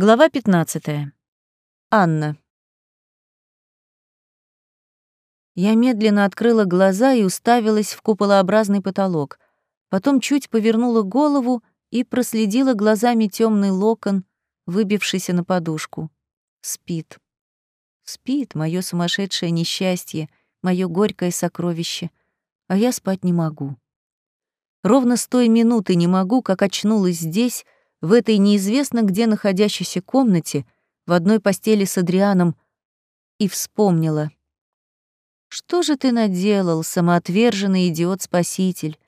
Глава 15. Анна. Я медленно открыла глаза и уставилась в куполообразный потолок. Потом чуть повернула голову и проследила глазами темный локон, выбившийся на подушку. Спит. Спит мое сумасшедшее несчастье, мое горькое сокровище. А я спать не могу. Ровно с той минуты не могу, как очнулась здесь, в этой неизвестно где находящейся комнате, в одной постели с Адрианом, и вспомнила. «Что же ты наделал, самоотверженный идиот-спаситель?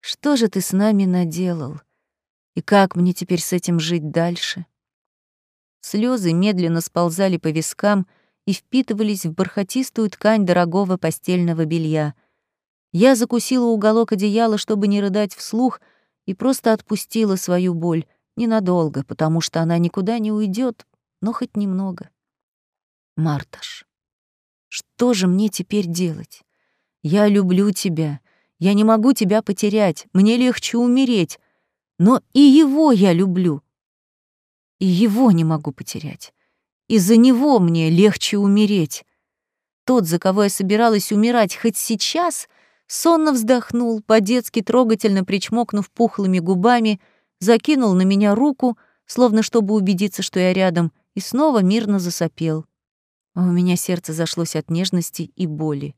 Что же ты с нами наделал? И как мне теперь с этим жить дальше?» Слезы медленно сползали по вискам и впитывались в бархатистую ткань дорогого постельного белья. Я закусила уголок одеяла, чтобы не рыдать вслух, и просто отпустила свою боль — Ненадолго, потому что она никуда не уйдет, но хоть немного. Марташ, что же мне теперь делать? Я люблю тебя. Я не могу тебя потерять. Мне легче умереть. Но и его я люблю. И его не могу потерять. Из-за него мне легче умереть. Тот, за кого я собиралась умирать хоть сейчас, сонно вздохнул, по-детски трогательно причмокнув пухлыми губами — закинул на меня руку, словно чтобы убедиться, что я рядом, и снова мирно засопел. А у меня сердце зашлось от нежности и боли.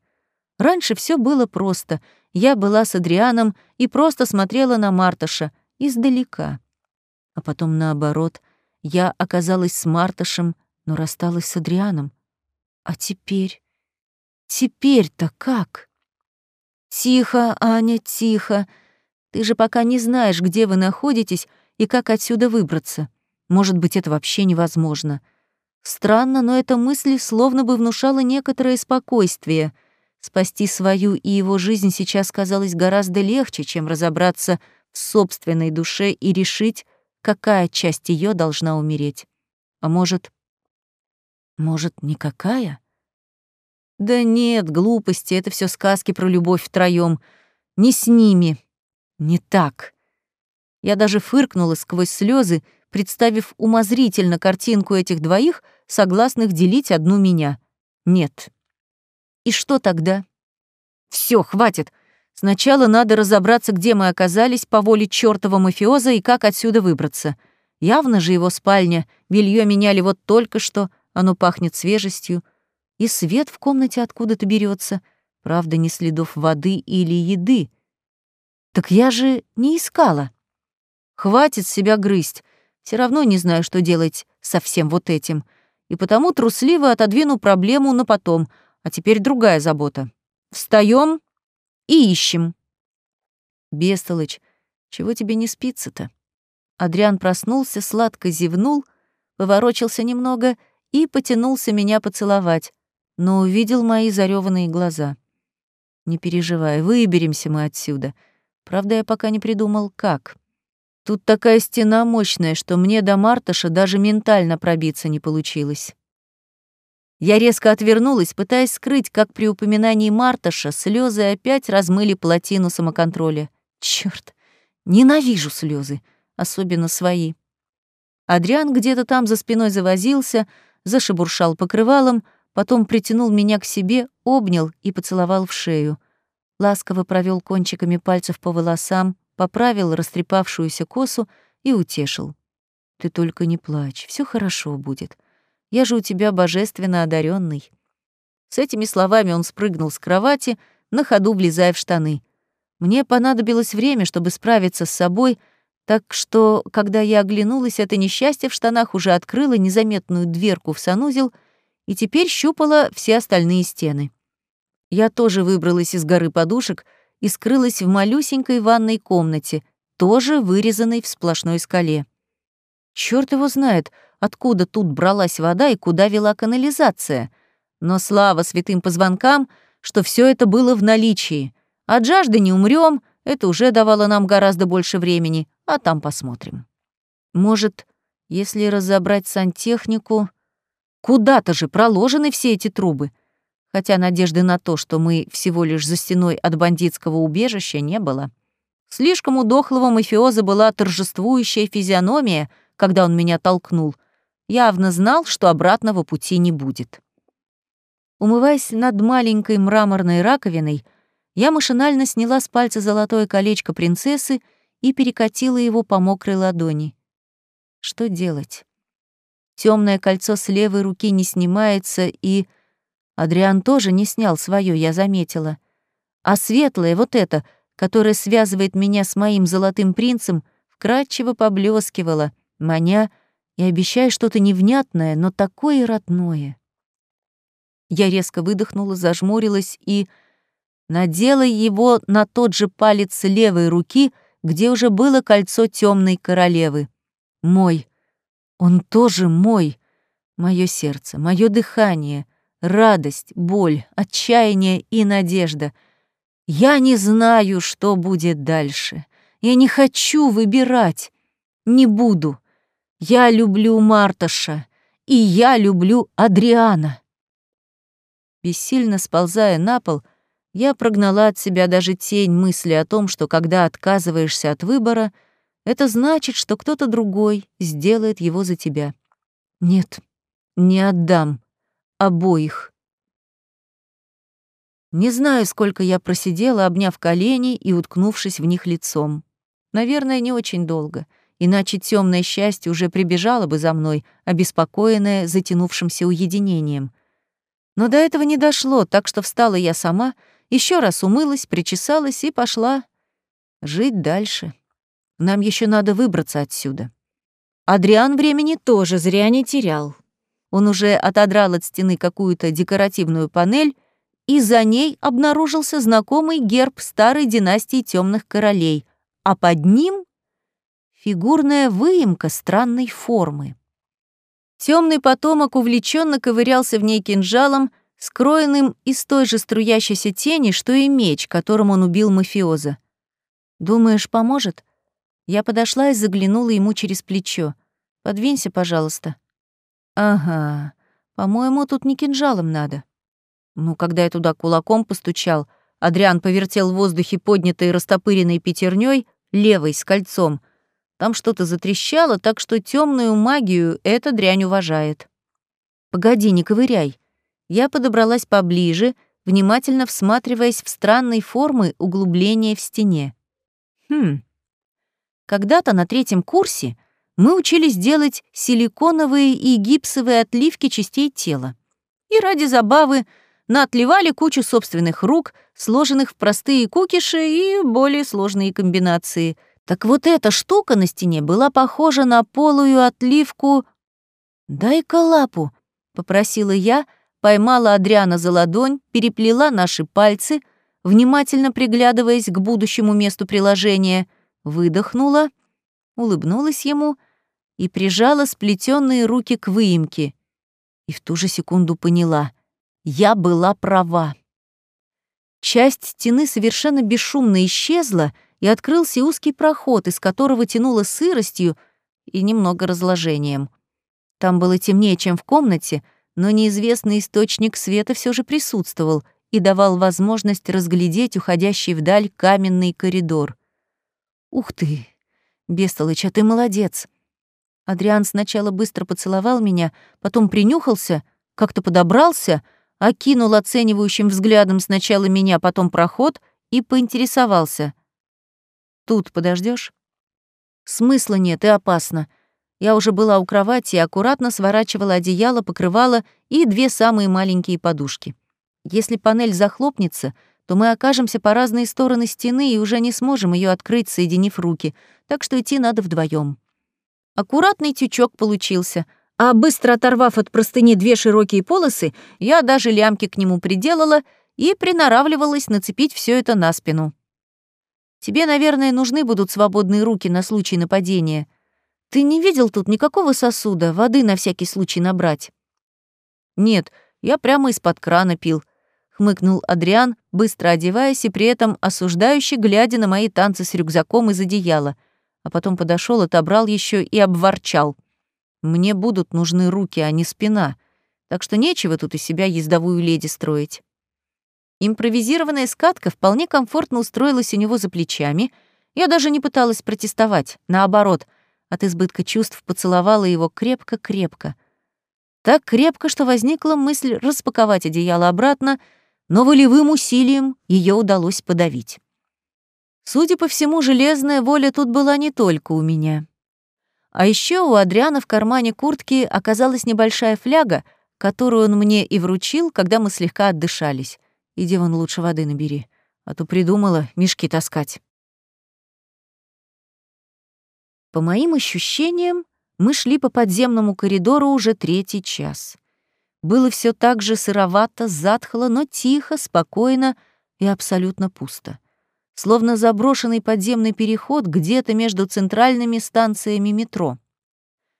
Раньше все было просто. Я была с Адрианом и просто смотрела на Марташа издалека. А потом наоборот, я оказалась с Марташем, но рассталась с Адрианом. А теперь? Теперь-то как? Тихо, Аня, тихо. Ты же пока не знаешь, где вы находитесь и как отсюда выбраться. Может быть, это вообще невозможно. Странно, но эта мысль словно бы внушала некоторое спокойствие. Спасти свою и его жизнь сейчас казалось гораздо легче, чем разобраться в собственной душе и решить, какая часть ее должна умереть. А может, может, никакая? Да нет, глупости, это все сказки про любовь втроем. Не с ними, не так. Я даже фыркнула сквозь слезы, представив умозрительно картинку этих двоих, согласных делить одну меня. Нет. И что тогда? Все, хватит. Сначала надо разобраться, где мы оказались по воле чёртова мафиоза и как отсюда выбраться. Явно же его спальня, белье меняли вот только что, оно пахнет свежестью, и свет в комнате откуда-то берется. Правда, не следов воды или еды. Так я же не искала. Хватит себя грызть. Все равно не знаю, что делать со всем вот этим. И потому трусливо отодвину проблему на потом. А теперь другая забота. Встаем и ищем. Бестолочь, чего тебе не спится-то? Адриан проснулся, сладко зевнул, поворочился немного и потянулся меня поцеловать, но увидел мои зареванные глаза. «Не переживай, выберемся мы отсюда», Правда, я пока не придумал, как. Тут такая стена мощная, что мне до Марташа даже ментально пробиться не получилось. Я резко отвернулась, пытаясь скрыть, как при упоминании Марташа слезы опять размыли плотину самоконтроля. Черт, ненавижу слезы, особенно свои. Адриан где-то там за спиной завозился, зашебуршал покрывалом, потом притянул меня к себе, обнял и поцеловал в шею — ласково провел кончиками пальцев по волосам, поправил растрепавшуюся косу и утешил. «Ты только не плачь, все хорошо будет. Я же у тебя божественно одаренный. С этими словами он спрыгнул с кровати, на ходу влезая в штаны. Мне понадобилось время, чтобы справиться с собой, так что, когда я оглянулась, это несчастье в штанах уже открыло незаметную дверку в санузел и теперь щупало все остальные стены. Я тоже выбралась из горы подушек и скрылась в малюсенькой ванной комнате, тоже вырезанной в сплошной скале. Черт его знает, откуда тут бралась вода и куда вела канализация. Но слава святым позвонкам, что все это было в наличии. От жажды не умрем, это уже давало нам гораздо больше времени, а там посмотрим. Может, если разобрать сантехнику... Куда-то же проложены все эти трубы хотя надежды на то, что мы всего лишь за стеной от бандитского убежища, не было. Слишком у дохлого мафиоза была торжествующая физиономия, когда он меня толкнул. явно знал, что обратного пути не будет. Умываясь над маленькой мраморной раковиной, я машинально сняла с пальца золотое колечко принцессы и перекатила его по мокрой ладони. Что делать? Темное кольцо с левой руки не снимается, и... Адриан тоже не снял свое, я заметила. А светлое, вот это, которое связывает меня с моим золотым принцем, вкрадчиво поблескивало, маня и обещая что-то невнятное, но такое родное. Я резко выдохнула, зажмурилась и надела его на тот же палец левой руки, где уже было кольцо темной королевы. Мой. Он тоже мой. Мое сердце, мое дыхание, радость, боль, отчаяние и надежда. Я не знаю, что будет дальше. Я не хочу выбирать. Не буду. Я люблю Марташа, и я люблю Адриана. Бессильно сползая на пол, я прогнала от себя даже тень мысли о том, что когда отказываешься от выбора, это значит, что кто-то другой сделает его за тебя. Нет, не отдам. Обоих. Не знаю, сколько я просидела, обняв колени и уткнувшись в них лицом. Наверное, не очень долго, иначе темное счастье уже прибежало бы за мной, обеспокоенное затянувшимся уединением. Но до этого не дошло, так что встала я сама — еще раз умылась, причесалась и пошла жить дальше. Нам еще надо выбраться отсюда. Адриан времени тоже зря не терял. Он уже отодрал от стены какую-то декоративную панель, и за ней обнаружился знакомый герб старой династии темных королей, а под ним — фигурная выемка странной формы. Темный потомок увлеченно ковырялся в ней кинжалом, скроенным из той же струящейся тени, что и меч, которым он убил мафиоза. «Думаешь, поможет?» Я подошла и заглянула ему через плечо. «Подвинься, пожалуйста». «Ага, по-моему, тут не кинжалом надо». Ну, когда я туда кулаком постучал, Адриан повертел в воздухе поднятой растопыренной пятерней, левой, с кольцом. Там что-то затрещало, так что темную магию эта дрянь уважает. «Погоди, не ковыряй. Я подобралась поближе, внимательно всматриваясь в странной формы углубления в стене. Хм. Когда-то на третьем курсе мы учились делать силиконовые и гипсовые отливки частей тела. И ради забавы наотливали кучу собственных рук, сложенных в простые кукиши и более сложные комбинации. Так вот эта штука на стене была похожа на полую отливку... «Дай-ка лапу», — попросила я, — поймала Адриана за ладонь, переплела наши пальцы, внимательно приглядываясь к будущему месту приложения, выдохнула, улыбнулась ему и прижала сплетенные руки к выемке. И в ту же секунду поняла — я была права. Часть стены совершенно бесшумно исчезла, и открылся узкий проход, из которого тянуло сыростью и немного разложением. Там было темнее, чем в комнате — но неизвестный источник света все же присутствовал и давал возможность разглядеть уходящий вдаль каменный коридор. «Ух ты! Бестолочь, а ты молодец!» Адриан сначала быстро поцеловал меня, потом принюхался, как-то подобрался, окинул оценивающим взглядом сначала меня, потом проход и поинтересовался. «Тут подождешь? «Смысла нет и опасно. Я уже была у кровати и аккуратно сворачивала одеяло, покрывало и две самые маленькие подушки. Если панель захлопнется, то мы окажемся по разные стороны стены и уже не сможем ее открыть, соединив руки, так что идти надо вдвоем. Аккуратный тючок получился, а быстро оторвав от простыни две широкие полосы, я даже лямки к нему приделала и приноравливалась нацепить все это на спину. Тебе, наверное, нужны будут свободные руки на случай нападения — ты не видел тут никакого сосуда, воды на всякий случай набрать? Нет, я прямо из-под крана пил, хмыкнул Адриан, быстро одеваясь и при этом осуждающе глядя на мои танцы с рюкзаком из одеяла, а потом подошел, отобрал еще и обворчал. Мне будут нужны руки, а не спина, так что нечего тут из себя ездовую леди строить. Импровизированная скатка вполне комфортно устроилась у него за плечами. Я даже не пыталась протестовать, наоборот — от избытка чувств поцеловала его крепко-крепко. Так крепко, что возникла мысль распаковать одеяло обратно, но волевым усилием ее удалось подавить. Судя по всему, железная воля тут была не только у меня. А еще у Адриана в кармане куртки оказалась небольшая фляга, которую он мне и вручил, когда мы слегка отдышались. Иди вон лучше воды набери, а то придумала мешки таскать. По моим ощущениям, мы шли по подземному коридору уже третий час. Было все так же сыровато, затхло, но тихо, спокойно и абсолютно пусто. Словно заброшенный подземный переход где-то между центральными станциями метро.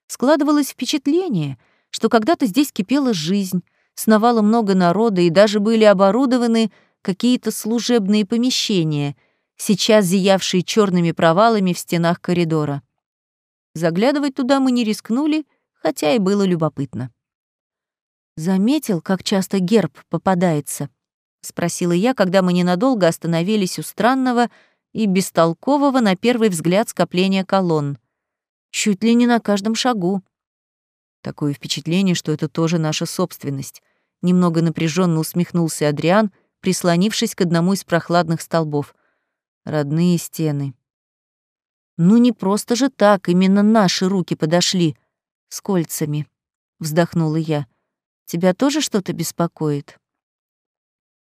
Складывалось впечатление, что когда-то здесь кипела жизнь, сновало много народа и даже были оборудованы какие-то служебные помещения, сейчас зиявшие черными провалами в стенах коридора. Заглядывать туда мы не рискнули, хотя и было любопытно. «Заметил, как часто герб попадается?» — спросила я, когда мы ненадолго остановились у странного и бестолкового на первый взгляд скопления колонн. Чуть ли не на каждом шагу. Такое впечатление, что это тоже наша собственность. Немного напряженно усмехнулся Адриан, прислонившись к одному из прохладных столбов. Родные стены. Ну не просто же так, именно наши руки подошли. С кольцами. Вздохнула я. Тебя тоже что-то беспокоит?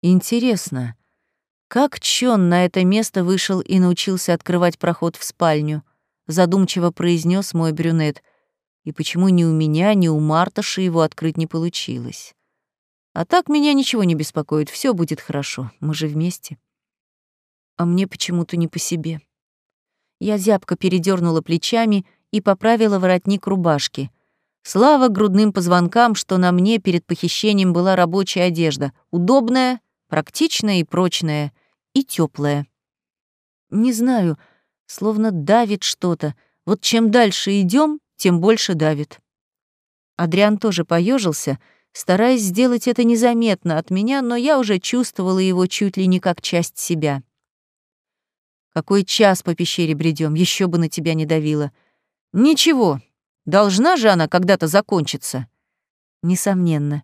Интересно, как Чон на это место вышел и научился открывать проход в спальню? Задумчиво произнес мой брюнет. И почему ни у меня, ни у Марташи его открыть не получилось? А так меня ничего не беспокоит, все будет хорошо, мы же вместе. А мне почему-то не по себе. Я зябко передернула плечами и поправила воротник рубашки. Слава грудным позвонкам, что на мне перед похищением была рабочая одежда. Удобная, практичная и прочная, и теплая. Не знаю, словно давит что-то. Вот чем дальше идем, тем больше давит. Адриан тоже поежился, стараясь сделать это незаметно от меня, но я уже чувствовала его чуть ли не как часть себя. Какой час по пещере бредем, еще бы на тебя не давило. Ничего, должна же она когда-то закончиться. Несомненно.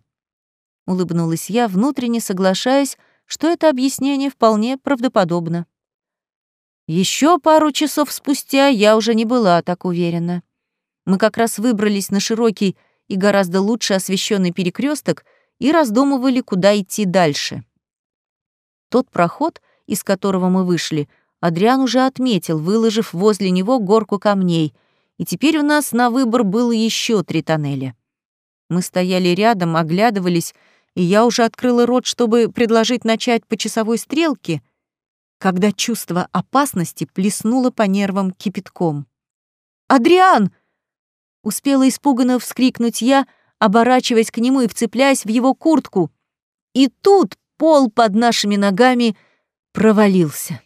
Улыбнулась я, внутренне соглашаясь, что это объяснение вполне правдоподобно. Еще пару часов спустя я уже не была так уверена. Мы как раз выбрались на широкий и гораздо лучше освещенный перекресток и раздумывали, куда идти дальше. Тот проход, из которого мы вышли, Адриан уже отметил, выложив возле него горку камней, и теперь у нас на выбор было еще три тоннеля. Мы стояли рядом, оглядывались, и я уже открыла рот, чтобы предложить начать по часовой стрелке, когда чувство опасности плеснуло по нервам кипятком. «Адриан!» — успела испуганно вскрикнуть я, оборачиваясь к нему и вцепляясь в его куртку. И тут пол под нашими ногами провалился.